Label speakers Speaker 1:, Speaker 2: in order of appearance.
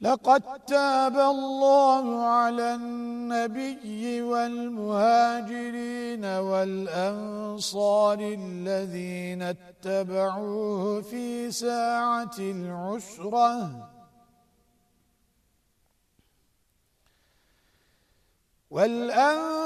Speaker 1: لقد تاب الله على النبي والمهاجرين والأنصار الذين اتبعوه في ساعة العسرة. والأنصار